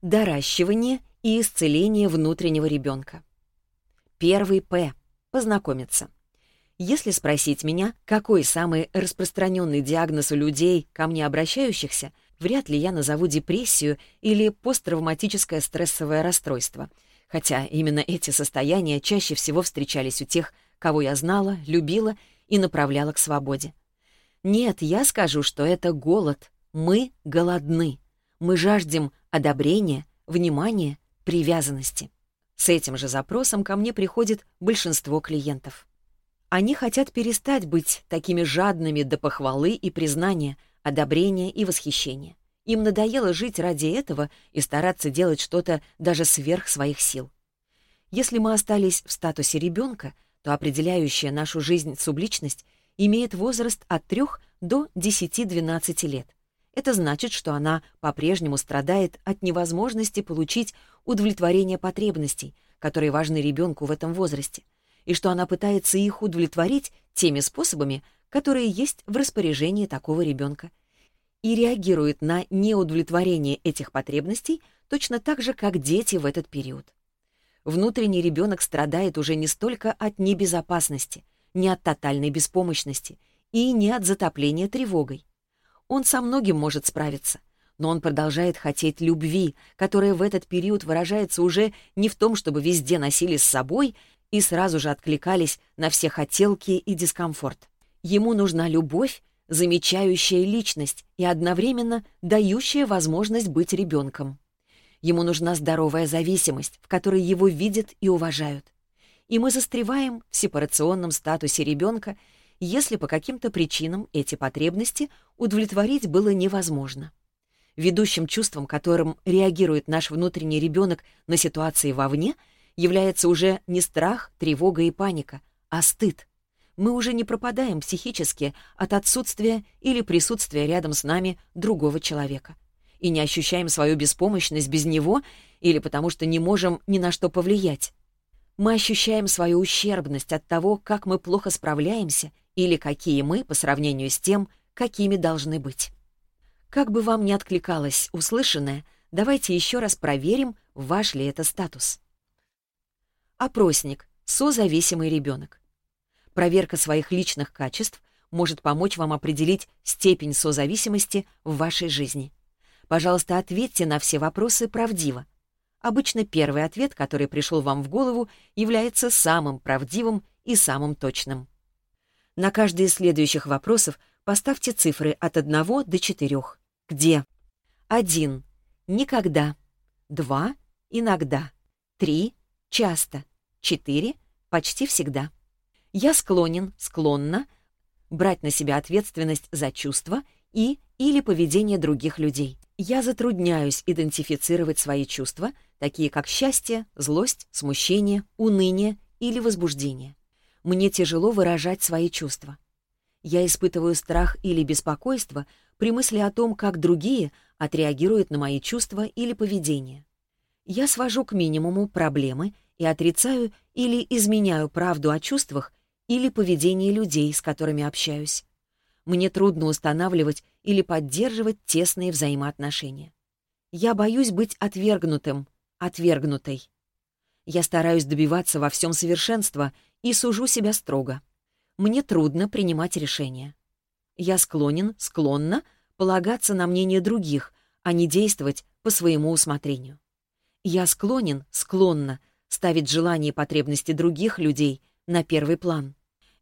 Доращивание и исцеление внутреннего ребенка. Первый П. Познакомиться. Если спросить меня, какой самый распространенный диагноз у людей, ко мне обращающихся, вряд ли я назову депрессию или посттравматическое стрессовое расстройство, хотя именно эти состояния чаще всего встречались у тех, кого я знала, любила и направляла к свободе. Нет, я скажу, что это голод. Мы голодны. Мы жаждем одобрения, внимания, привязанности. С этим же запросом ко мне приходит большинство клиентов. Они хотят перестать быть такими жадными до похвалы и признания, одобрения и восхищения. Им надоело жить ради этого и стараться делать что-то даже сверх своих сил. Если мы остались в статусе ребенка, то определяющая нашу жизнь субличность имеет возраст от 3 до 10-12 лет. Это значит, что она по-прежнему страдает от невозможности получить удовлетворение потребностей, которые важны ребенку в этом возрасте, и что она пытается их удовлетворить теми способами, которые есть в распоряжении такого ребенка, и реагирует на неудовлетворение этих потребностей точно так же, как дети в этот период. Внутренний ребенок страдает уже не столько от небезопасности, не от тотальной беспомощности и не от затопления тревогой, он со многим может справиться. Но он продолжает хотеть любви, которая в этот период выражается уже не в том, чтобы везде носили с собой и сразу же откликались на все хотелки и дискомфорт. Ему нужна любовь, замечающая личность и одновременно дающая возможность быть ребенком. Ему нужна здоровая зависимость, в которой его видят и уважают. И мы застреваем в сепарационном статусе ребенка если по каким-то причинам эти потребности удовлетворить было невозможно. Ведущим чувством, которым реагирует наш внутренний ребенок на ситуации вовне, является уже не страх, тревога и паника, а стыд. Мы уже не пропадаем психически от отсутствия или присутствия рядом с нами другого человека и не ощущаем свою беспомощность без него или потому что не можем ни на что повлиять. Мы ощущаем свою ущербность от того, как мы плохо справляемся или какие мы по сравнению с тем, какими должны быть. Как бы вам ни откликалось услышанное, давайте еще раз проверим, ваш ли это статус. Опросник. Созависимый ребенок. Проверка своих личных качеств может помочь вам определить степень созависимости в вашей жизни. Пожалуйста, ответьте на все вопросы правдиво. Обычно первый ответ, который пришел вам в голову, является самым правдивым и самым точным. На каждый из следующих вопросов поставьте цифры от 1 до 4. Где? 1. Никогда. 2. Иногда. 3. Часто. 4. Почти всегда. Я склонен, склонна брать на себя ответственность за чувства и или поведение других людей. Я затрудняюсь идентифицировать свои чувства, такие как счастье, злость, смущение, уныние или возбуждение. Мне тяжело выражать свои чувства. Я испытываю страх или беспокойство при мысли о том, как другие отреагируют на мои чувства или поведение. Я свожу к минимуму проблемы и отрицаю или изменяю правду о чувствах или поведении людей, с которыми общаюсь. Мне трудно устанавливать или поддерживать тесные взаимоотношения. Я боюсь быть отвергнутым, отвергнутой. Я стараюсь добиваться во всем совершенства и сужу себя строго. Мне трудно принимать решения. Я склонен, склонна полагаться на мнение других, а не действовать по своему усмотрению. Я склонен, склонна ставить желания и потребности других людей на первый план.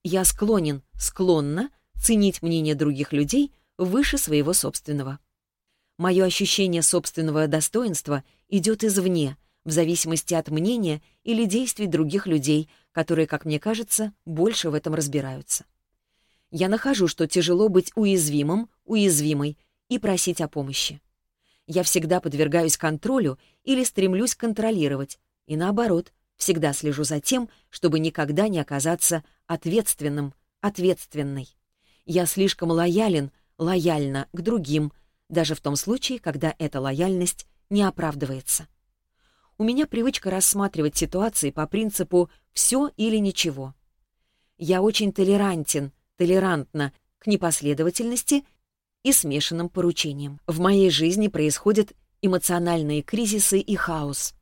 Я склонен, склонна ценить мнение других людей выше своего собственного. Мое ощущение собственного достоинства идет извне, в зависимости от мнения или действий других людей, которые, как мне кажется, больше в этом разбираются. Я нахожу, что тяжело быть уязвимым, уязвимой и просить о помощи. Я всегда подвергаюсь контролю или стремлюсь контролировать, и наоборот, всегда слежу за тем, чтобы никогда не оказаться ответственным, ответственной. Я слишком лоялен, лояльна к другим, даже в том случае, когда эта лояльность не оправдывается. У меня привычка рассматривать ситуации по принципу «все или ничего». Я очень толерантен, толерантна к непоследовательности и смешанным поручениям. В моей жизни происходят эмоциональные кризисы и хаос.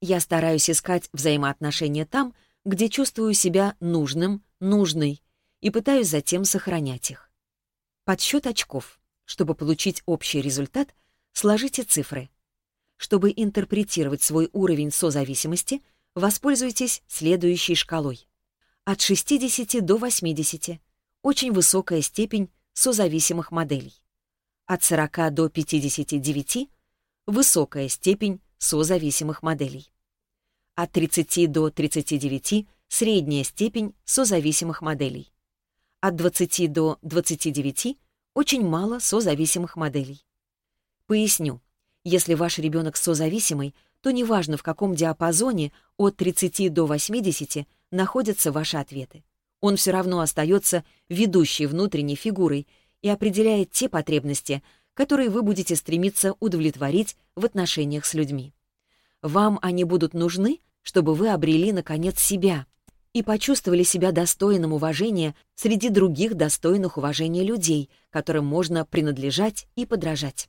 Я стараюсь искать взаимоотношения там, где чувствую себя нужным, нужной, и пытаюсь затем сохранять их. Подсчет очков. Чтобы получить общий результат, сложите цифры. Чтобы интерпретировать свой уровень созависимости, воспользуйтесь следующей шкалой. От 60 до 80 – очень высокая степень созависимых моделей. От 40 до 59 – высокая степень созависимых моделей. От 30 до 39 – средняя степень созависимых моделей от 20 до 29 очень мало созависимых моделей. Поясню. Если ваш ребенок созависимый, то неважно в каком диапазоне от 30 до 80 находятся ваши ответы. Он все равно остается ведущей внутренней фигурой и определяет те потребности, которые вы будете стремиться удовлетворить в отношениях с людьми. Вам они будут нужны, чтобы вы обрели, наконец, себя — и почувствовали себя достойным уважения среди других достойных уважения людей, которым можно принадлежать и подражать.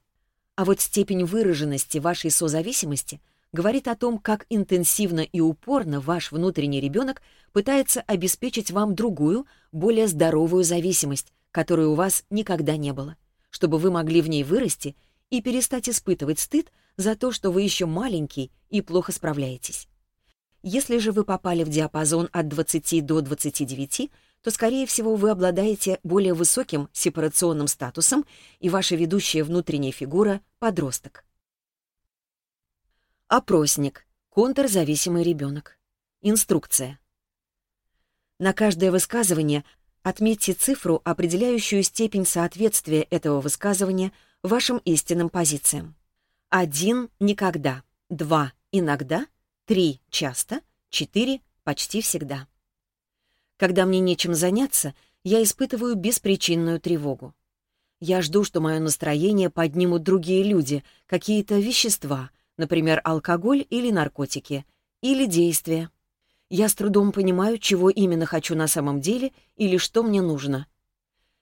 А вот степень выраженности вашей созависимости говорит о том, как интенсивно и упорно ваш внутренний ребенок пытается обеспечить вам другую, более здоровую зависимость, которой у вас никогда не было, чтобы вы могли в ней вырасти и перестать испытывать стыд за то, что вы еще маленький и плохо справляетесь. Если же вы попали в диапазон от 20 до 29, то, скорее всего, вы обладаете более высоким сепарационным статусом и ваша ведущая внутренняя фигура — подросток. Опросник. Контрзависимый ребенок. Инструкция. На каждое высказывание отметьте цифру, определяющую степень соответствия этого высказывания вашим истинным позициям. 1 — никогда, 2 — иногда — Три — часто, четыре — почти всегда. Когда мне нечем заняться, я испытываю беспричинную тревогу. Я жду, что мое настроение поднимут другие люди, какие-то вещества, например, алкоголь или наркотики, или действия. Я с трудом понимаю, чего именно хочу на самом деле или что мне нужно.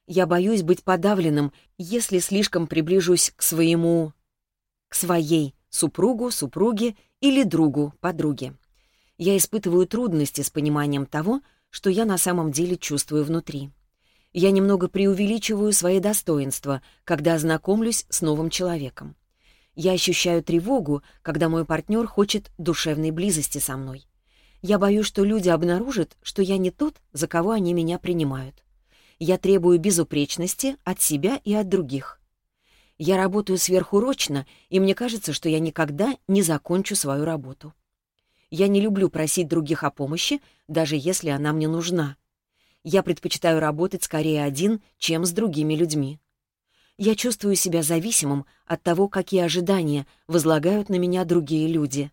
Я боюсь быть подавленным, если слишком приближусь к своему... к своей супругу, супруге или другу, подруге. Я испытываю трудности с пониманием того, что я на самом деле чувствую внутри. Я немного преувеличиваю свои достоинства, когда знакомлюсь с новым человеком. Я ощущаю тревогу, когда мой партнер хочет душевной близости со мной. Я боюсь, что люди обнаружат, что я не тот, за кого они меня принимают. Я требую безупречности от себя и от других. Я работаю сверхурочно, и мне кажется, что я никогда не закончу свою работу. Я не люблю просить других о помощи, даже если она мне нужна. Я предпочитаю работать скорее один, чем с другими людьми. Я чувствую себя зависимым от того, какие ожидания возлагают на меня другие люди.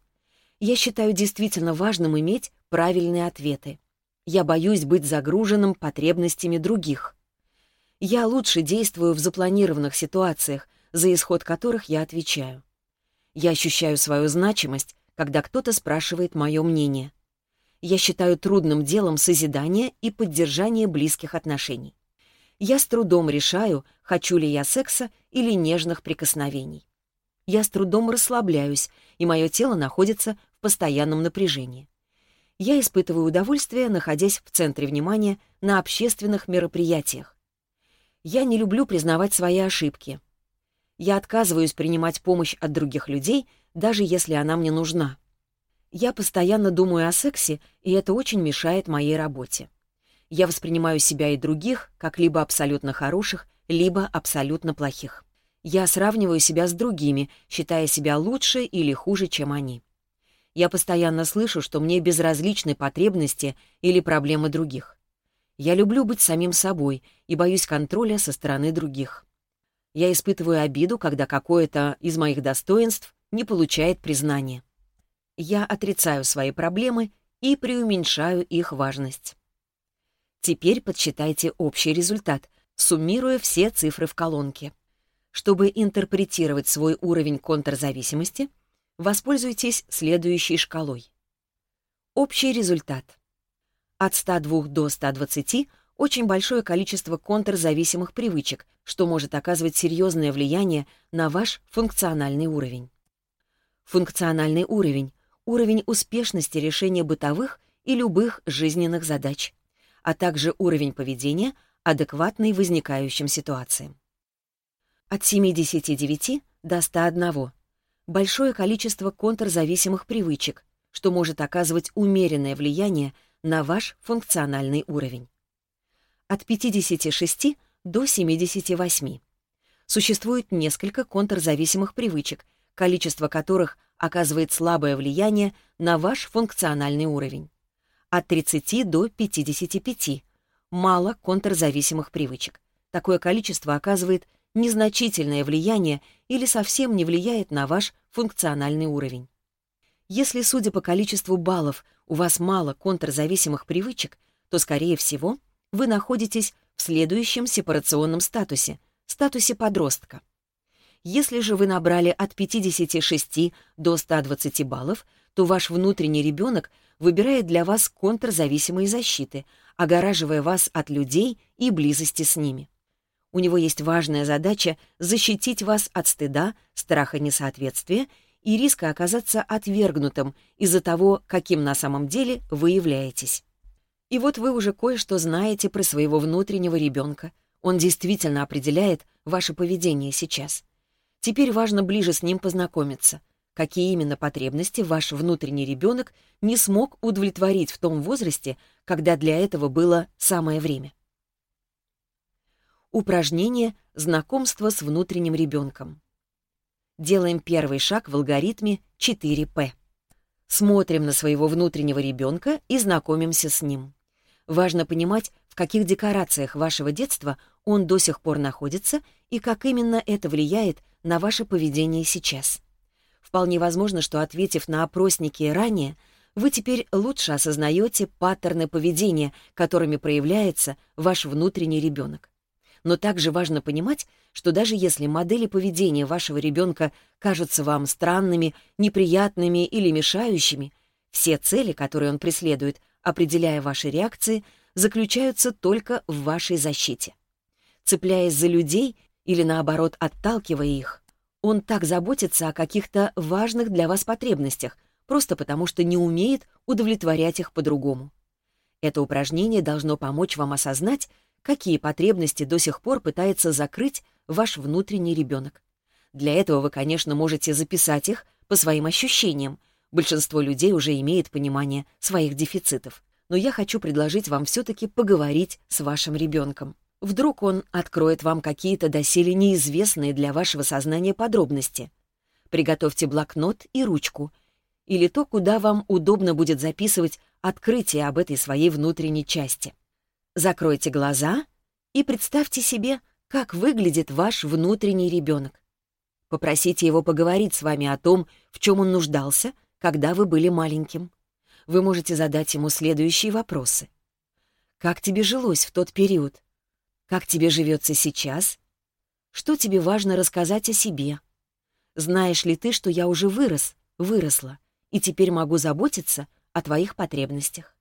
Я считаю действительно важным иметь правильные ответы. Я боюсь быть загруженным потребностями других. Я лучше действую в запланированных ситуациях, за исход которых я отвечаю. Я ощущаю свою значимость, когда кто-то спрашивает мое мнение. Я считаю трудным делом созидание и поддержание близких отношений. Я с трудом решаю, хочу ли я секса или нежных прикосновений. Я с трудом расслабляюсь, и мое тело находится в постоянном напряжении. Я испытываю удовольствие, находясь в центре внимания на общественных мероприятиях. Я не люблю признавать свои ошибки. Я отказываюсь принимать помощь от других людей, даже если она мне нужна. Я постоянно думаю о сексе, и это очень мешает моей работе. Я воспринимаю себя и других как либо абсолютно хороших, либо абсолютно плохих. Я сравниваю себя с другими, считая себя лучше или хуже, чем они. Я постоянно слышу, что мне безразличны потребности или проблемы других. Я люблю быть самим собой и боюсь контроля со стороны других. Я испытываю обиду, когда какое-то из моих достоинств не получает признания. Я отрицаю свои проблемы и преуменьшаю их важность. Теперь подсчитайте общий результат, суммируя все цифры в колонке. Чтобы интерпретировать свой уровень контрзависимости, воспользуйтесь следующей шкалой. Общий результат. От 102 до 120 – очень большое количество контрзависимых привычек, что может оказывать серьезное влияние на ваш функциональный уровень. Функциональный уровень — уровень успешности решения бытовых и любых жизненных задач, а также уровень поведения, адекватный возникающим ситуациям. От 79 до 101. Большое количество контрзависимых привычек, что может оказывать умеренное влияние на ваш функциональный уровень от 56 до 78. Существует несколько контрзависимых привычек, количество которых оказывает слабое влияние на ваш функциональный уровень. От 30 до 55. Мало контрзависимых привычек. Такое количество оказывает незначительное влияние или совсем не влияет на ваш функциональный уровень. Если, судя по количеству баллов, у вас мало контрзависимых привычек, то, скорее всего, вы находитесь в следующем сепарационном статусе, статусе подростка. Если же вы набрали от 56 до 120 баллов, то ваш внутренний ребенок выбирает для вас контрзависимые защиты, огораживая вас от людей и близости с ними. У него есть важная задача защитить вас от стыда, страха несоответствия и риска оказаться отвергнутым из-за того, каким на самом деле вы являетесь. И вот вы уже кое-что знаете про своего внутреннего ребенка. Он действительно определяет ваше поведение сейчас. Теперь важно ближе с ним познакомиться. Какие именно потребности ваш внутренний ребенок не смог удовлетворить в том возрасте, когда для этого было самое время? Упражнение «Знакомство с внутренним ребенком». Делаем первый шаг в алгоритме 4П. Смотрим на своего внутреннего ребенка и знакомимся с ним. Важно понимать, в каких декорациях вашего детства он до сих пор находится и как именно это влияет на ваше поведение сейчас. Вполне возможно, что, ответив на опросники ранее, вы теперь лучше осознаете паттерны поведения, которыми проявляется ваш внутренний ребенок. Но также важно понимать, что даже если модели поведения вашего ребенка кажутся вам странными, неприятными или мешающими, все цели, которые он преследует — определяя ваши реакции, заключаются только в вашей защите. Цепляясь за людей или, наоборот, отталкивая их, он так заботится о каких-то важных для вас потребностях, просто потому что не умеет удовлетворять их по-другому. Это упражнение должно помочь вам осознать, какие потребности до сих пор пытается закрыть ваш внутренний ребенок. Для этого вы, конечно, можете записать их по своим ощущениям, Большинство людей уже имеет понимание своих дефицитов. Но я хочу предложить вам все-таки поговорить с вашим ребенком. Вдруг он откроет вам какие-то доселе неизвестные для вашего сознания подробности. Приготовьте блокнот и ручку. Или то, куда вам удобно будет записывать открытие об этой своей внутренней части. Закройте глаза и представьте себе, как выглядит ваш внутренний ребенок. Попросите его поговорить с вами о том, в чем он нуждался — когда вы были маленьким. Вы можете задать ему следующие вопросы. Как тебе жилось в тот период? Как тебе живется сейчас? Что тебе важно рассказать о себе? Знаешь ли ты, что я уже вырос, выросла, и теперь могу заботиться о твоих потребностях?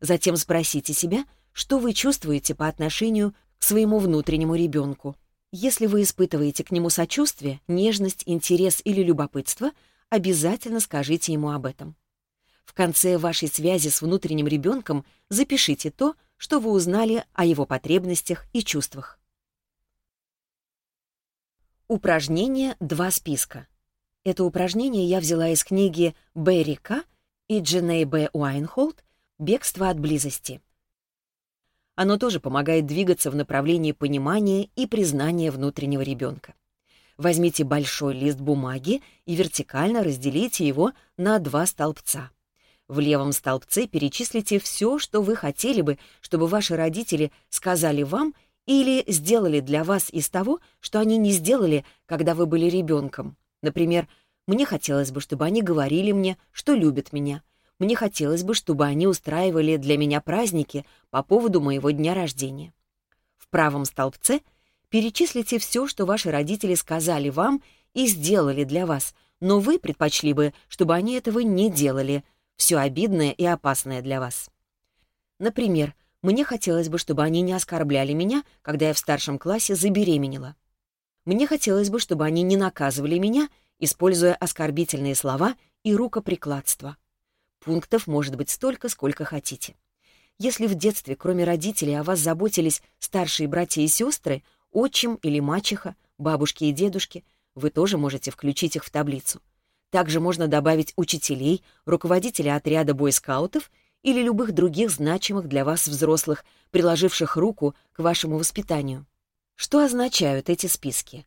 Затем спросите себя, что вы чувствуете по отношению к своему внутреннему ребенку. Если вы испытываете к нему сочувствие, нежность, интерес или любопытство — обязательно скажите ему об этом. В конце вашей связи с внутренним ребенком запишите то, что вы узнали о его потребностях и чувствах. Упражнение «Два списка». Это упражнение я взяла из книги Берри К. и Дженей Б. Уайнхолд «Бегство от близости». Оно тоже помогает двигаться в направлении понимания и признания внутреннего ребенка. Возьмите большой лист бумаги и вертикально разделите его на два столбца. В левом столбце перечислите все, что вы хотели бы, чтобы ваши родители сказали вам или сделали для вас из того, что они не сделали, когда вы были ребенком. Например, «Мне хотелось бы, чтобы они говорили мне, что любят меня. Мне хотелось бы, чтобы они устраивали для меня праздники по поводу моего дня рождения». В правом столбце — перечислите все, что ваши родители сказали вам и сделали для вас, но вы предпочли бы, чтобы они этого не делали, все обидное и опасное для вас. Например, мне хотелось бы, чтобы они не оскорбляли меня, когда я в старшем классе забеременела. Мне хотелось бы, чтобы они не наказывали меня, используя оскорбительные слова и рукоприкладство. Пунктов может быть столько, сколько хотите. Если в детстве, кроме родителей, о вас заботились старшие братья и сестры, отчим или мачеха, бабушки и дедушки, вы тоже можете включить их в таблицу. Также можно добавить учителей, руководителя отряда бойскаутов или любых других значимых для вас взрослых, приложивших руку к вашему воспитанию. Что означают эти списки?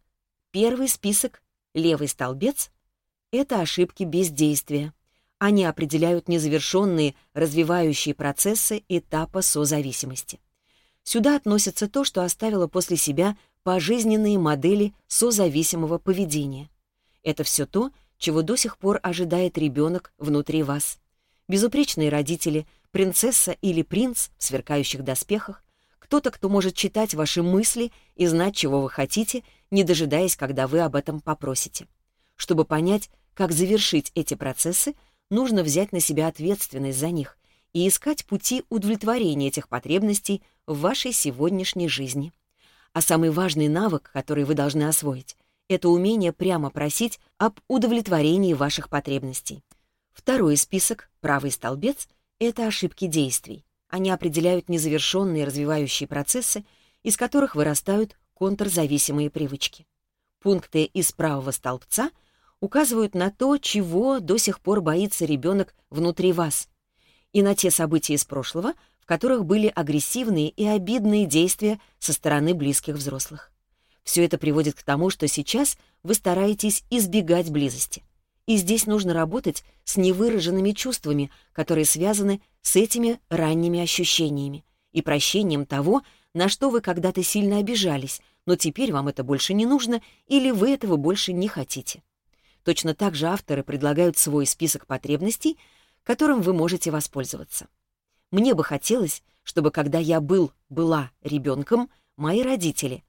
Первый список, левый столбец — это ошибки бездействия. Они определяют незавершенные развивающие процессы этапа созависимости. Сюда относится то, что оставило после себя пожизненные модели созависимого поведения. Это все то, чего до сих пор ожидает ребенок внутри вас. Безупречные родители, принцесса или принц в сверкающих доспехах, кто-то, кто может читать ваши мысли и знать, чего вы хотите, не дожидаясь, когда вы об этом попросите. Чтобы понять, как завершить эти процессы, нужно взять на себя ответственность за них и искать пути удовлетворения этих потребностей в вашей сегодняшней жизни. А самый важный навык, который вы должны освоить, это умение прямо просить об удовлетворении ваших потребностей. Второй список, правый столбец, это ошибки действий. Они определяют незавершенные развивающие процессы, из которых вырастают контрзависимые привычки. Пункты из правого столбца указывают на то, чего до сих пор боится ребенок внутри вас – и на те события из прошлого, в которых были агрессивные и обидные действия со стороны близких взрослых. Все это приводит к тому, что сейчас вы стараетесь избегать близости. И здесь нужно работать с невыраженными чувствами, которые связаны с этими ранними ощущениями и прощением того, на что вы когда-то сильно обижались, но теперь вам это больше не нужно или вы этого больше не хотите. Точно так же авторы предлагают свой список потребностей, которым вы можете воспользоваться. Мне бы хотелось, чтобы когда я был, была ребенком, мои родители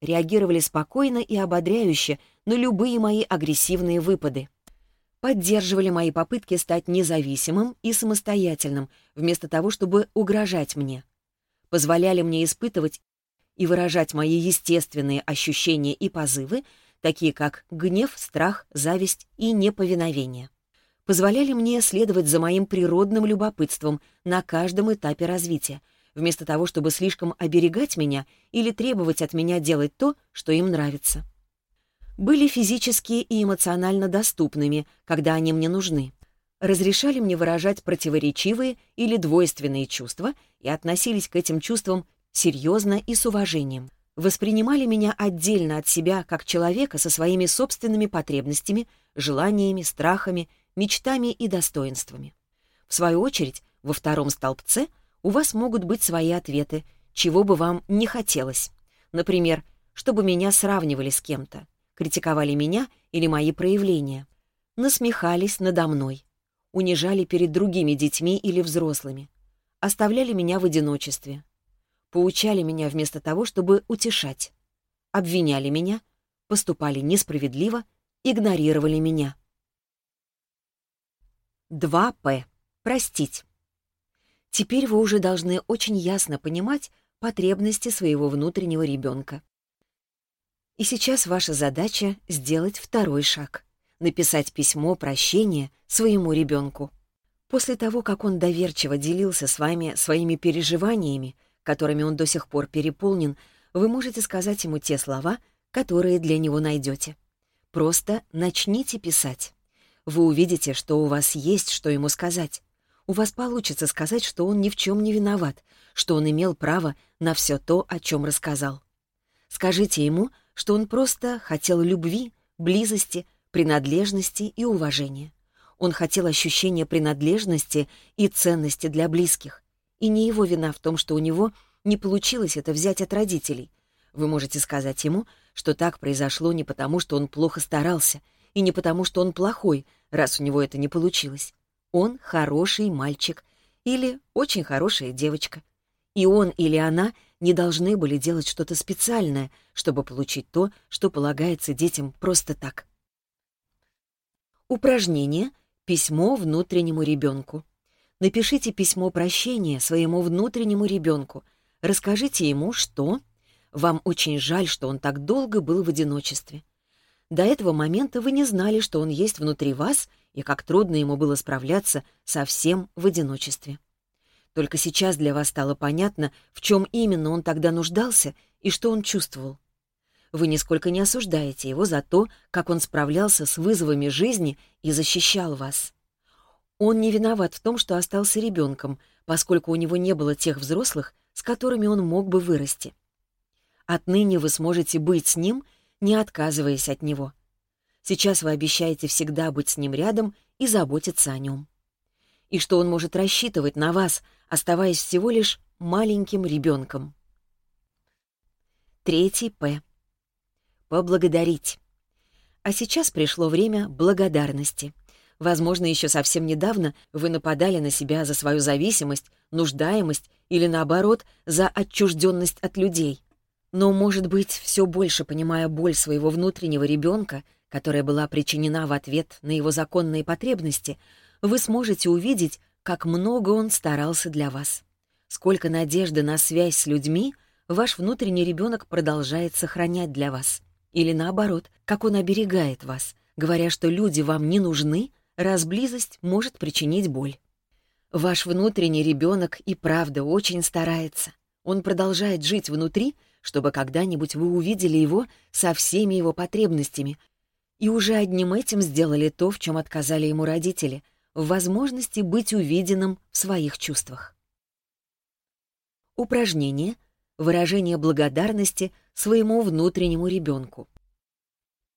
реагировали спокойно и ободряюще на любые мои агрессивные выпады, поддерживали мои попытки стать независимым и самостоятельным, вместо того, чтобы угрожать мне, позволяли мне испытывать и выражать мои естественные ощущения и позывы, такие как гнев, страх, зависть и неповиновение позволяли мне следовать за моим природным любопытством на каждом этапе развития, вместо того, чтобы слишком оберегать меня или требовать от меня делать то, что им нравится. Были физически и эмоционально доступными, когда они мне нужны. Разрешали мне выражать противоречивые или двойственные чувства и относились к этим чувствам серьезно и с уважением. Воспринимали меня отдельно от себя как человека со своими собственными потребностями, желаниями, страхами мечтами и достоинствами. В свою очередь, во втором столбце у вас могут быть свои ответы, чего бы вам не хотелось. Например, чтобы меня сравнивали с кем-то, критиковали меня или мои проявления, насмехались надо мной, унижали перед другими детьми или взрослыми, оставляли меня в одиночестве, поучали меня вместо того, чтобы утешать, обвиняли меня, поступали несправедливо, игнорировали меня. 2 П. Простить. Теперь вы уже должны очень ясно понимать потребности своего внутреннего ребенка. И сейчас ваша задача сделать второй шаг — написать письмо прощения своему ребенку. После того, как он доверчиво делился с вами своими переживаниями, которыми он до сих пор переполнен, вы можете сказать ему те слова, которые для него найдете. Просто начните писать. Вы увидите, что у вас есть, что ему сказать. У вас получится сказать, что он ни в чем не виноват, что он имел право на все то, о чем рассказал. Скажите ему, что он просто хотел любви, близости, принадлежности и уважения. Он хотел ощущения принадлежности и ценности для близких. И не его вина в том, что у него не получилось это взять от родителей. Вы можете сказать ему, что так произошло не потому, что он плохо старался — и не потому, что он плохой, раз у него это не получилось. Он хороший мальчик или очень хорошая девочка. И он или она не должны были делать что-то специальное, чтобы получить то, что полагается детям просто так. Упражнение «Письмо внутреннему ребенку». Напишите письмо прощения своему внутреннему ребенку. Расскажите ему, что вам очень жаль, что он так долго был в одиночестве. До этого момента вы не знали, что он есть внутри вас и как трудно ему было справляться совсем в одиночестве. Только сейчас для вас стало понятно, в чем именно он тогда нуждался и что он чувствовал. Вы нисколько не осуждаете его за то, как он справлялся с вызовами жизни и защищал вас. Он не виноват в том, что остался ребенком, поскольку у него не было тех взрослых, с которыми он мог бы вырасти. Отныне вы сможете быть с ним — не отказываясь от него. Сейчас вы обещаете всегда быть с ним рядом и заботиться о нем. И что он может рассчитывать на вас, оставаясь всего лишь маленьким ребенком. Третий П. Поблагодарить. А сейчас пришло время благодарности. Возможно, еще совсем недавно вы нападали на себя за свою зависимость, нуждаемость или, наоборот, за отчужденность от людей. Но, может быть, все больше понимая боль своего внутреннего ребенка, которая была причинена в ответ на его законные потребности, вы сможете увидеть, как много он старался для вас. Сколько надежды на связь с людьми ваш внутренний ребенок продолжает сохранять для вас. Или наоборот, как он оберегает вас, говоря, что люди вам не нужны, раз близость может причинить боль. Ваш внутренний ребенок и правда очень старается. Он продолжает жить внутри — чтобы когда-нибудь вы увидели его со всеми его потребностями и уже одним этим сделали то, в чем отказали ему родители, в возможности быть увиденным в своих чувствах. Упражнение — выражение благодарности своему внутреннему ребенку.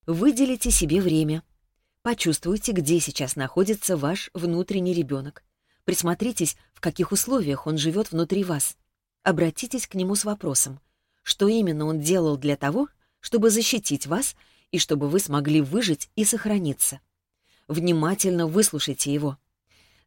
Выделите себе время. Почувствуйте, где сейчас находится ваш внутренний ребенок. Присмотритесь, в каких условиях он живет внутри вас. Обратитесь к нему с вопросом — что именно он делал для того, чтобы защитить вас и чтобы вы смогли выжить и сохраниться. Внимательно выслушайте его.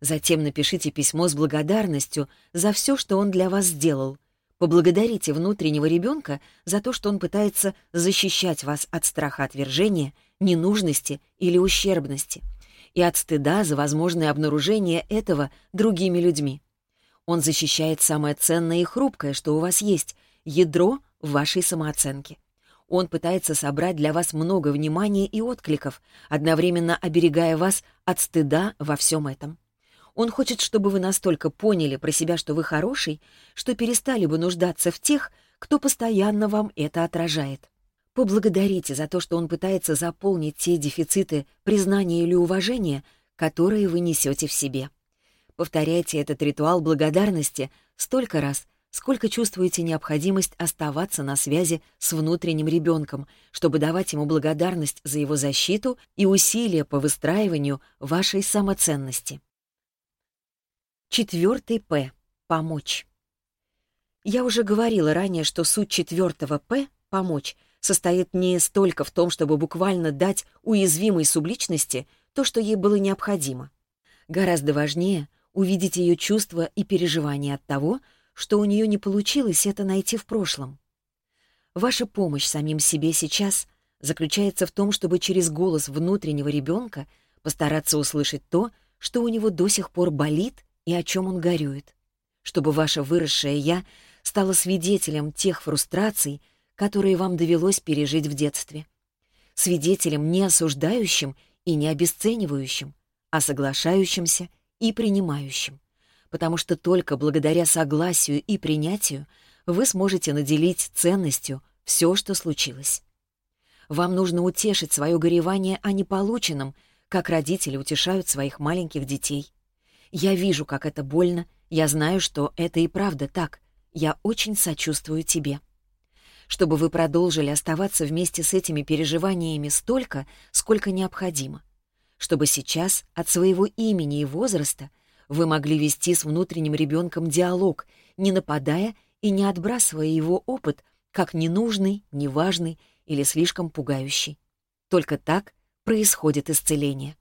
Затем напишите письмо с благодарностью за все, что он для вас сделал. Поблагодарите внутреннего ребенка за то, что он пытается защищать вас от страха отвержения, ненужности или ущербности, и от стыда за возможное обнаружение этого другими людьми. Он защищает самое ценное и хрупкое, что у вас есть — ядро вашей самооценки. Он пытается собрать для вас много внимания и откликов, одновременно оберегая вас от стыда во всем этом. Он хочет, чтобы вы настолько поняли про себя, что вы хороший, что перестали бы нуждаться в тех, кто постоянно вам это отражает. Поблагодарите за то, что он пытается заполнить те дефициты признания или уважения, которые вы несете в себе. Повторяйте этот ритуал благодарности столько раз, Сколько чувствуете необходимость оставаться на связи с внутренним ребенком, чтобы давать ему благодарность за его защиту и усилия по выстраиванию вашей самоценности? Четвертый П. Помочь. Я уже говорила ранее, что суть четвертого П — помочь — состоит не столько в том, чтобы буквально дать уязвимой субличности то, что ей было необходимо. Гораздо важнее увидеть ее чувства и переживания от того, что у нее не получилось это найти в прошлом. Ваша помощь самим себе сейчас заключается в том, чтобы через голос внутреннего ребенка постараться услышать то, что у него до сих пор болит и о чем он горюет, чтобы ваше выросшее «я» стало свидетелем тех фрустраций, которые вам довелось пережить в детстве. Свидетелем не осуждающим и не обесценивающим, а соглашающимся и принимающим потому что только благодаря согласию и принятию вы сможете наделить ценностью все, что случилось. Вам нужно утешить свое горевание о неполученном, как родители утешают своих маленьких детей. Я вижу, как это больно, я знаю, что это и правда так. Я очень сочувствую тебе. Чтобы вы продолжили оставаться вместе с этими переживаниями столько, сколько необходимо. Чтобы сейчас от своего имени и возраста – вы могли вести с внутренним ребенком диалог, не нападая и не отбрасывая его опыт как ненужный, неважный или слишком пугающий. Только так происходит исцеление.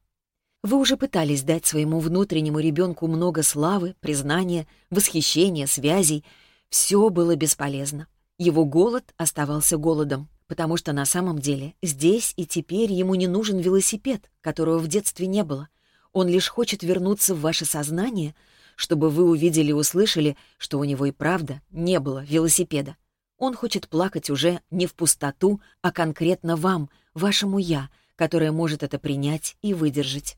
Вы уже пытались дать своему внутреннему ребенку много славы, признания, восхищения, связей. Все было бесполезно. Его голод оставался голодом, потому что на самом деле здесь и теперь ему не нужен велосипед, которого в детстве не было — он лишь хочет вернуться в ваше сознание, чтобы вы увидели и услышали, что у него и правда не было велосипеда. Он хочет плакать уже не в пустоту, а конкретно вам, вашему «я», которое может это принять и выдержать.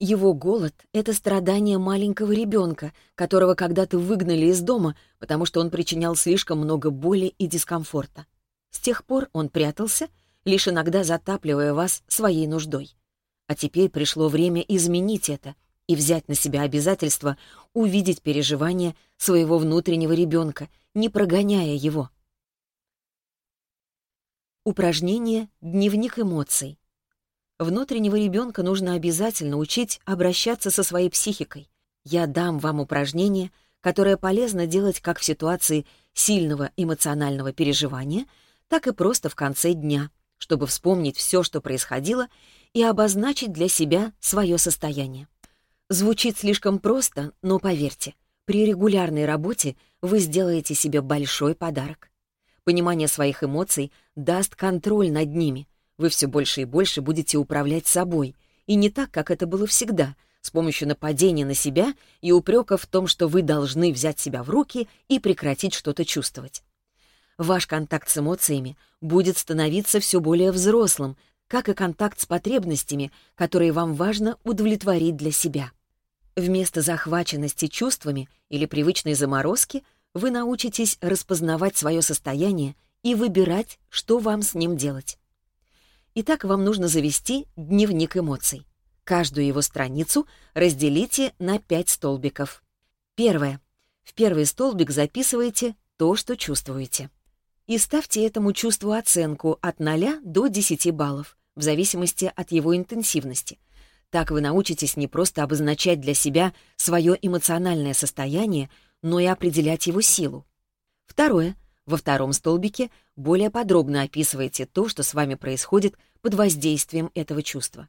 Его голод — это страдание маленького ребенка, которого когда-то выгнали из дома, потому что он причинял слишком много боли и дискомфорта. С тех пор он прятался, лишь иногда затапливая вас своей нуждой. А теперь пришло время изменить это и взять на себя обязательство увидеть переживания своего внутреннего ребенка, не прогоняя его. Упражнение «Дневник эмоций». Внутреннего ребенка нужно обязательно учить обращаться со своей психикой. Я дам вам упражнение, которое полезно делать как в ситуации сильного эмоционального переживания, так и просто в конце дня, чтобы вспомнить все, что происходило, и обозначить для себя свое состояние. Звучит слишком просто, но поверьте, при регулярной работе вы сделаете себе большой подарок. Понимание своих эмоций даст контроль над ними. Вы все больше и больше будете управлять собой. И не так, как это было всегда, с помощью нападения на себя и упреков в том, что вы должны взять себя в руки и прекратить что-то чувствовать. Ваш контакт с эмоциями будет становиться все более взрослым, как и контакт с потребностями, которые вам важно удовлетворить для себя. Вместо захваченности чувствами или привычной заморозки вы научитесь распознавать свое состояние и выбирать, что вам с ним делать. Итак, вам нужно завести дневник эмоций. Каждую его страницу разделите на пять столбиков. Первое. В первый столбик записывайте то, что чувствуете. И ставьте этому чувству оценку от 0 до 10 баллов, в зависимости от его интенсивности. Так вы научитесь не просто обозначать для себя свое эмоциональное состояние, но и определять его силу. Второе. Во втором столбике более подробно описываете то, что с вами происходит под воздействием этого чувства.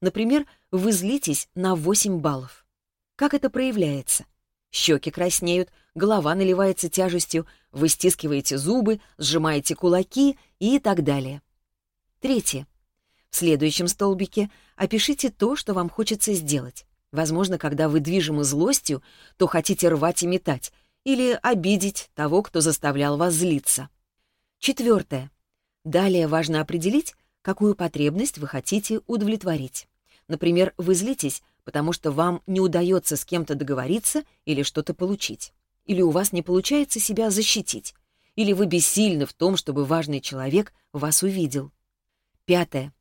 Например, вы злитесь на 8 баллов. Как это проявляется? Щеки краснеют, голова наливается тяжестью, вы стискиваете зубы, сжимаете кулаки и так далее. Третье следующем столбике опишите то, что вам хочется сделать. Возможно, когда вы движимы злостью, то хотите рвать и метать или обидеть того, кто заставлял вас злиться. Четвертое. Далее важно определить, какую потребность вы хотите удовлетворить. Например, вы злитесь, потому что вам не удается с кем-то договориться или что-то получить. Или у вас не получается себя защитить. Или вы бессильны в том, чтобы важный человек вас увидел. Пятое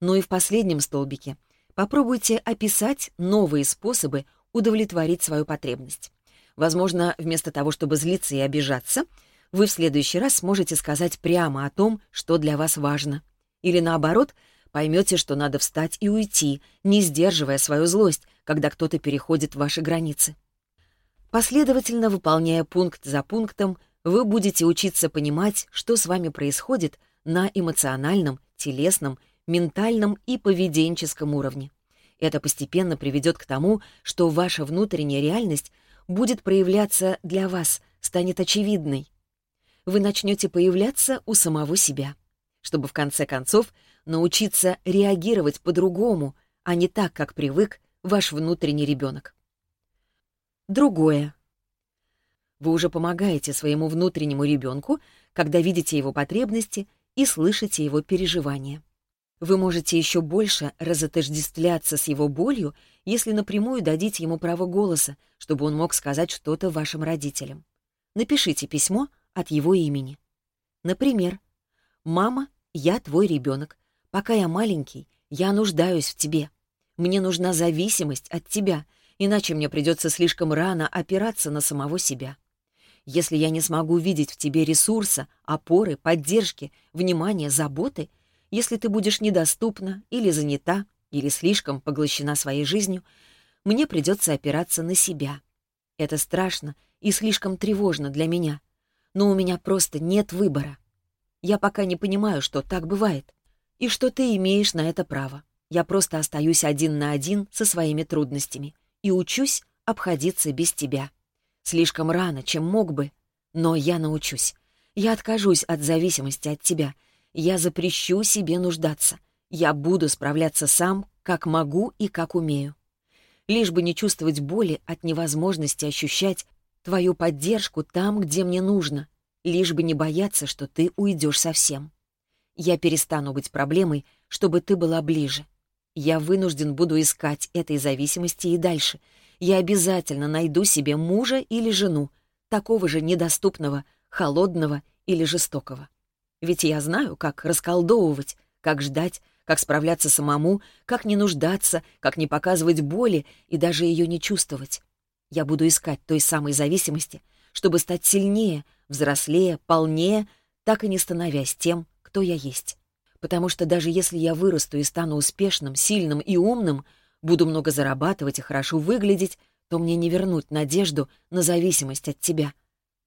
но и в последнем столбике. Попробуйте описать новые способы удовлетворить свою потребность. Возможно, вместо того, чтобы злиться и обижаться, вы в следующий раз сможете сказать прямо о том, что для вас важно. Или наоборот, поймете, что надо встать и уйти, не сдерживая свою злость, когда кто-то переходит ваши границы. Последовательно выполняя пункт за пунктом, вы будете учиться понимать, что с вами происходит на эмоциональном, телесном ментальном и поведенческом уровне. Это постепенно приведет к тому, что ваша внутренняя реальность будет проявляться для вас, станет очевидной. Вы начнете появляться у самого себя, чтобы в конце концов научиться реагировать по-другому, а не так, как привык ваш внутренний ребенок. Другое. Вы уже помогаете своему внутреннему ребенку, когда видите его потребности и слышите его переживания. Вы можете еще больше разотождествляться с его болью, если напрямую дадите ему право голоса, чтобы он мог сказать что-то вашим родителям. Напишите письмо от его имени. Например, «Мама, я твой ребенок. Пока я маленький, я нуждаюсь в тебе. Мне нужна зависимость от тебя, иначе мне придется слишком рано опираться на самого себя. Если я не смогу видеть в тебе ресурса, опоры, поддержки, внимания, заботы — если ты будешь недоступна или занята, или слишком поглощена своей жизнью, мне придется опираться на себя. Это страшно и слишком тревожно для меня, но у меня просто нет выбора. Я пока не понимаю, что так бывает, и что ты имеешь на это право. Я просто остаюсь один на один со своими трудностями и учусь обходиться без тебя. Слишком рано, чем мог бы, но я научусь. Я откажусь от зависимости от тебя — я запрещу себе нуждаться. Я буду справляться сам, как могу и как умею. Лишь бы не чувствовать боли от невозможности ощущать твою поддержку там, где мне нужно, лишь бы не бояться, что ты уйдешь совсем. Я перестану быть проблемой, чтобы ты была ближе. Я вынужден буду искать этой зависимости и дальше. Я обязательно найду себе мужа или жену, такого же недоступного, холодного или жестокого. Ведь я знаю, как расколдовывать, как ждать, как справляться самому, как не нуждаться, как не показывать боли и даже ее не чувствовать. Я буду искать той самой зависимости, чтобы стать сильнее, взрослее, полнее, так и не становясь тем, кто я есть. Потому что даже если я вырасту и стану успешным, сильным и умным, буду много зарабатывать и хорошо выглядеть, то мне не вернуть надежду на зависимость от тебя.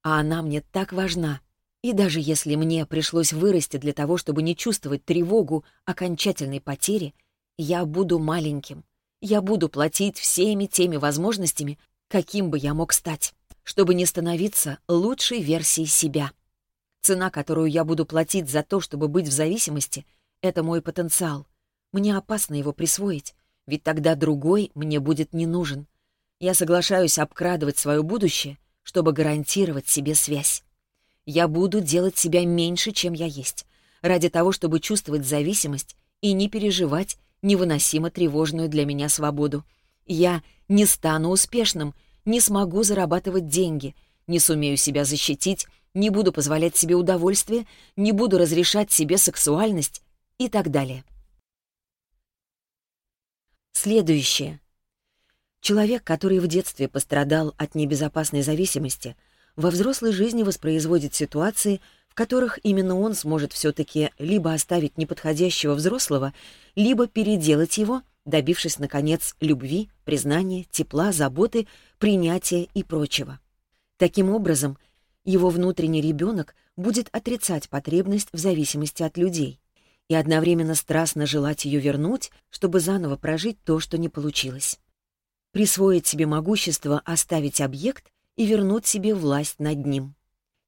А она мне так важна. И даже если мне пришлось вырасти для того, чтобы не чувствовать тревогу окончательной потери, я буду маленьким. Я буду платить всеми теми возможностями, каким бы я мог стать, чтобы не становиться лучшей версией себя. Цена, которую я буду платить за то, чтобы быть в зависимости, это мой потенциал. Мне опасно его присвоить, ведь тогда другой мне будет не нужен. Я соглашаюсь обкрадывать свое будущее, чтобы гарантировать себе связь. Я буду делать себя меньше, чем я есть, ради того, чтобы чувствовать зависимость и не переживать невыносимо тревожную для меня свободу. Я не стану успешным, не смогу зарабатывать деньги, не сумею себя защитить, не буду позволять себе удовольствие, не буду разрешать себе сексуальность и так далее. Следующее. Человек, который в детстве пострадал от небезопасной зависимости — во взрослой жизни воспроизводит ситуации, в которых именно он сможет все-таки либо оставить неподходящего взрослого, либо переделать его, добившись, наконец, любви, признания, тепла, заботы, принятия и прочего. Таким образом, его внутренний ребенок будет отрицать потребность в зависимости от людей и одновременно страстно желать ее вернуть, чтобы заново прожить то, что не получилось. Присвоить себе могущество оставить объект — и вернуть себе власть над ним.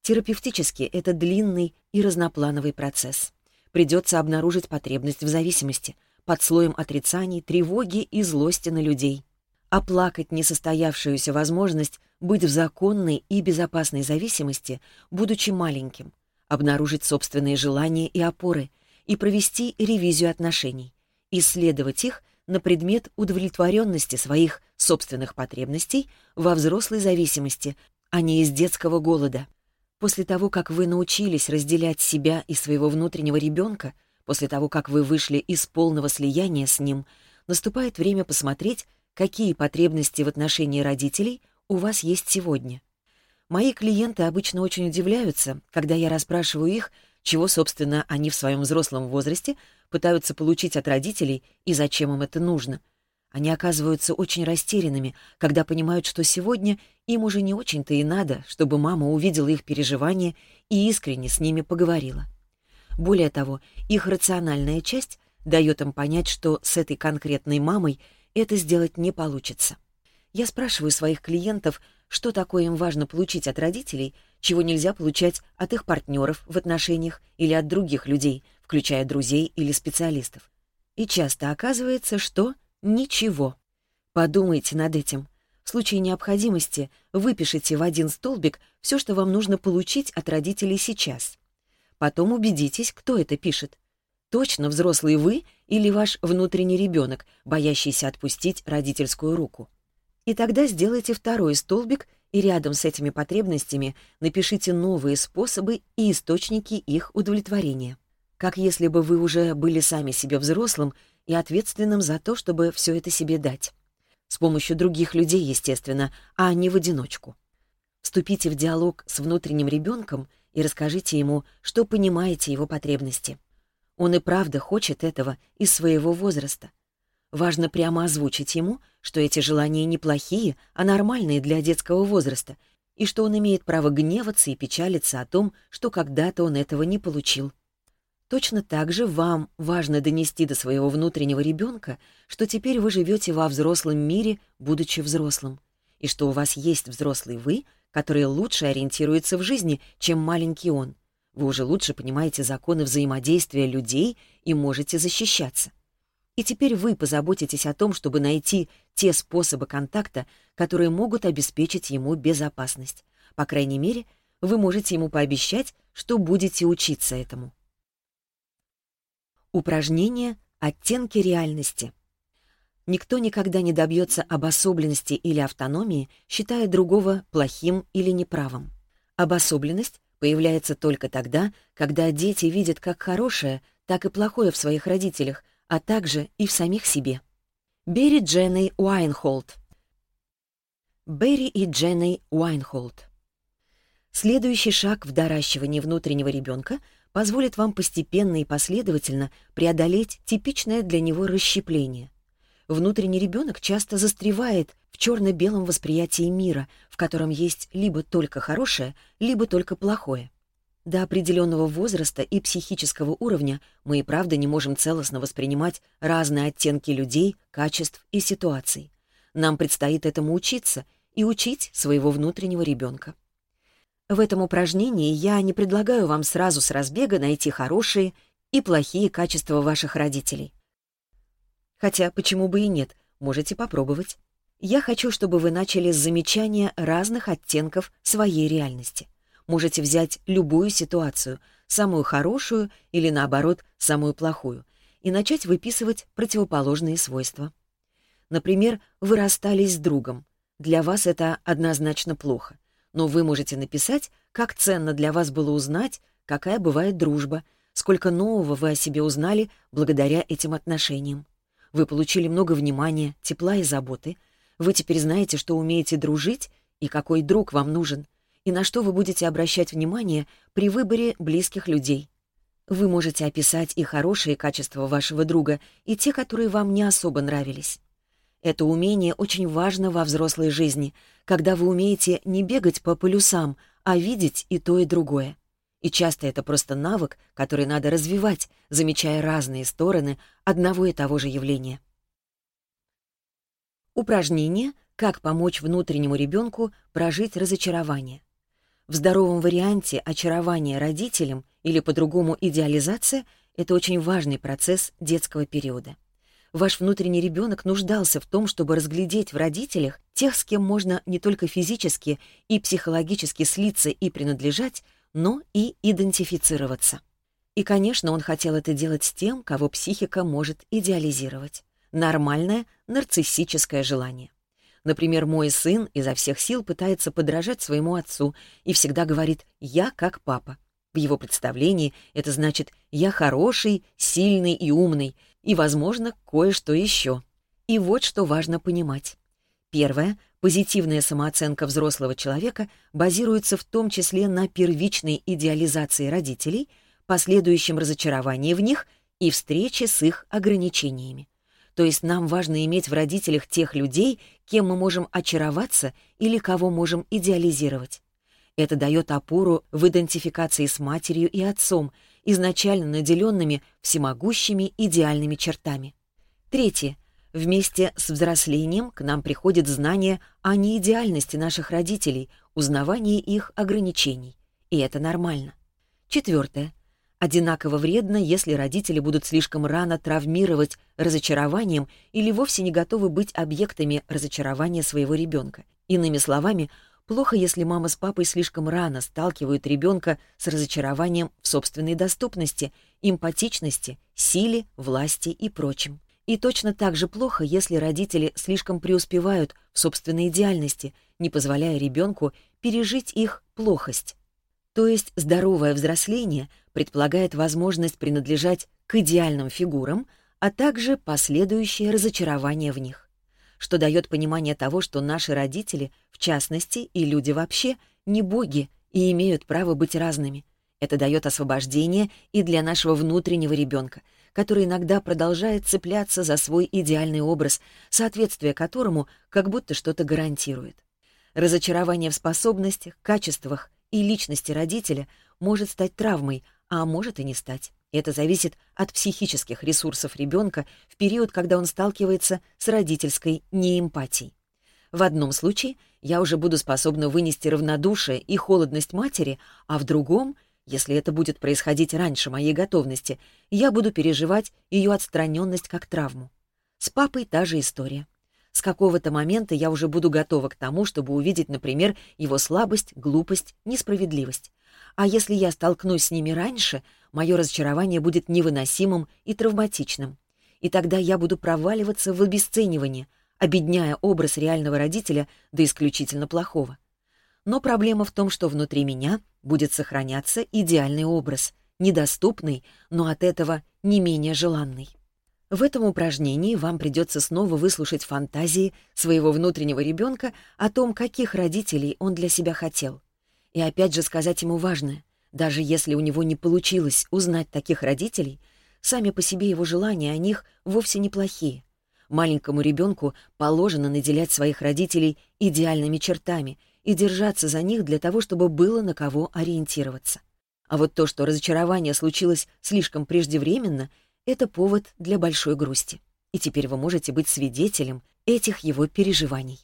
Терапевтически это длинный и разноплановый процесс. Придется обнаружить потребность в зависимости под слоем отрицаний, тревоги и злости на людей. Оплакать несостоявшуюся возможность быть в законной и безопасной зависимости, будучи маленьким, обнаружить собственные желания и опоры и провести ревизию отношений, исследовать их – на предмет удовлетворенности своих собственных потребностей во взрослой зависимости, а не из детского голода. После того, как вы научились разделять себя и своего внутреннего ребенка, после того, как вы вышли из полного слияния с ним, наступает время посмотреть, какие потребности в отношении родителей у вас есть сегодня. Мои клиенты обычно очень удивляются, когда я расспрашиваю их, чего, собственно, они в своем взрослом возрасте пытаются получить от родителей и зачем им это нужно. Они оказываются очень растерянными, когда понимают, что сегодня им уже не очень-то и надо, чтобы мама увидела их переживания и искренне с ними поговорила. Более того, их рациональная часть дает им понять, что с этой конкретной мамой это сделать не получится. Я спрашиваю своих клиентов, что такое им важно получить от родителей — чего нельзя получать от их партнеров в отношениях или от других людей, включая друзей или специалистов. И часто оказывается, что ничего. Подумайте над этим. В случае необходимости выпишите в один столбик все, что вам нужно получить от родителей сейчас. Потом убедитесь, кто это пишет. Точно взрослый вы или ваш внутренний ребенок, боящийся отпустить родительскую руку. И тогда сделайте второй столбик и рядом с этими потребностями напишите новые способы и источники их удовлетворения. Как если бы вы уже были сами себе взрослым и ответственным за то, чтобы все это себе дать. С помощью других людей, естественно, а не в одиночку. Вступите в диалог с внутренним ребенком и расскажите ему, что понимаете его потребности. Он и правда хочет этого из своего возраста — Важно прямо озвучить ему, что эти желания не плохие, а нормальные для детского возраста, и что он имеет право гневаться и печалиться о том, что когда-то он этого не получил. Точно так же вам важно донести до своего внутреннего ребенка, что теперь вы живете во взрослом мире, будучи взрослым, и что у вас есть взрослый вы, который лучше ориентируется в жизни, чем маленький он. Вы уже лучше понимаете законы взаимодействия людей и можете защищаться. И теперь вы позаботитесь о том, чтобы найти те способы контакта, которые могут обеспечить ему безопасность. По крайней мере, вы можете ему пообещать, что будете учиться этому. Упражнение «Оттенки реальности». Никто никогда не добьется обособленности или автономии, считая другого плохим или неправым. Обособленность появляется только тогда, когда дети видят как хорошее, так и плохое в своих родителях, а также и в самих себе. Берри Дженной Уайнхолд. Берри и Дженной Уайнхолд. Следующий шаг в доращивании внутреннего ребенка позволит вам постепенно и последовательно преодолеть типичное для него расщепление. Внутренний ребенок часто застревает в черно-белом восприятии мира, в котором есть либо только хорошее, либо только плохое. До определенного возраста и психического уровня мы и правда не можем целостно воспринимать разные оттенки людей, качеств и ситуаций. Нам предстоит этому учиться и учить своего внутреннего ребенка. В этом упражнении я не предлагаю вам сразу с разбега найти хорошие и плохие качества ваших родителей. Хотя, почему бы и нет, можете попробовать. Я хочу, чтобы вы начали с замечания разных оттенков своей реальности можете взять любую ситуацию, самую хорошую или, наоборот, самую плохую, и начать выписывать противоположные свойства. Например, вы расстались с другом. Для вас это однозначно плохо. Но вы можете написать, как ценно для вас было узнать, какая бывает дружба, сколько нового вы о себе узнали благодаря этим отношениям. Вы получили много внимания, тепла и заботы. Вы теперь знаете, что умеете дружить и какой друг вам нужен и на что вы будете обращать внимание при выборе близких людей. Вы можете описать и хорошие качества вашего друга, и те, которые вам не особо нравились. Это умение очень важно во взрослой жизни, когда вы умеете не бегать по полюсам, а видеть и то, и другое. И часто это просто навык, который надо развивать, замечая разные стороны одного и того же явления. Упражнение «Как помочь внутреннему ребенку прожить разочарование». В здоровом варианте очарование родителям или по-другому идеализация — это очень важный процесс детского периода. Ваш внутренний ребенок нуждался в том, чтобы разглядеть в родителях тех, с кем можно не только физически и психологически слиться и принадлежать, но и идентифицироваться. И, конечно, он хотел это делать с тем, кого психика может идеализировать. Нормальное нарциссическое желание. Например, мой сын изо всех сил пытается подражать своему отцу и всегда говорит «я как папа». В его представлении это значит «я хороший, сильный и умный», и, возможно, кое-что еще. И вот что важно понимать. Первое. Позитивная самооценка взрослого человека базируется в том числе на первичной идеализации родителей, последующем разочаровании в них и встрече с их ограничениями. То есть нам важно иметь в родителях тех людей, кем мы можем очароваться или кого можем идеализировать. Это дает опору в идентификации с матерью и отцом, изначально наделенными всемогущими идеальными чертами. Третье. Вместе с взрослением к нам приходит знание о неидеальности наших родителей, узнавание их ограничений. И это нормально. Четвертое. одинаково вредно, если родители будут слишком рано травмировать разочарованием или вовсе не готовы быть объектами разочарования своего ребенка. Иными словами, плохо, если мама с папой слишком рано сталкивают ребенка с разочарованием в собственной доступности, эмпатичности, силе, власти и прочем. И точно так же плохо, если родители слишком преуспевают в собственной идеальности, не позволяя ребенку пережить их плохость. То есть здоровое взросление — предполагает возможность принадлежать к идеальным фигурам, а также последующее разочарование в них, что дает понимание того, что наши родители, в частности, и люди вообще, не боги и имеют право быть разными. Это дает освобождение и для нашего внутреннего ребенка, который иногда продолжает цепляться за свой идеальный образ, соответствие которому как будто что-то гарантирует. Разочарование в способностях, качествах и личности родителя может стать травмой, а может и не стать. Это зависит от психических ресурсов ребенка в период, когда он сталкивается с родительской неэмпатией. В одном случае я уже буду способна вынести равнодушие и холодность матери, а в другом, если это будет происходить раньше моей готовности, я буду переживать ее отстраненность как травму. С папой та же история. С какого-то момента я уже буду готова к тому, чтобы увидеть, например, его слабость, глупость, несправедливость а если я столкнусь с ними раньше, мое разочарование будет невыносимым и травматичным. И тогда я буду проваливаться в обесценивании, обедняя образ реального родителя до исключительно плохого. Но проблема в том, что внутри меня будет сохраняться идеальный образ, недоступный, но от этого не менее желанный. В этом упражнении вам придется снова выслушать фантазии своего внутреннего ребенка о том, каких родителей он для себя хотел и опять же сказать ему важное. Даже если у него не получилось узнать таких родителей, сами по себе его желания о них вовсе неплохие. Маленькому ребенку положено наделять своих родителей идеальными чертами и держаться за них для того, чтобы было на кого ориентироваться. А вот то, что разочарование случилось слишком преждевременно, это повод для большой грусти. И теперь вы можете быть свидетелем этих его переживаний.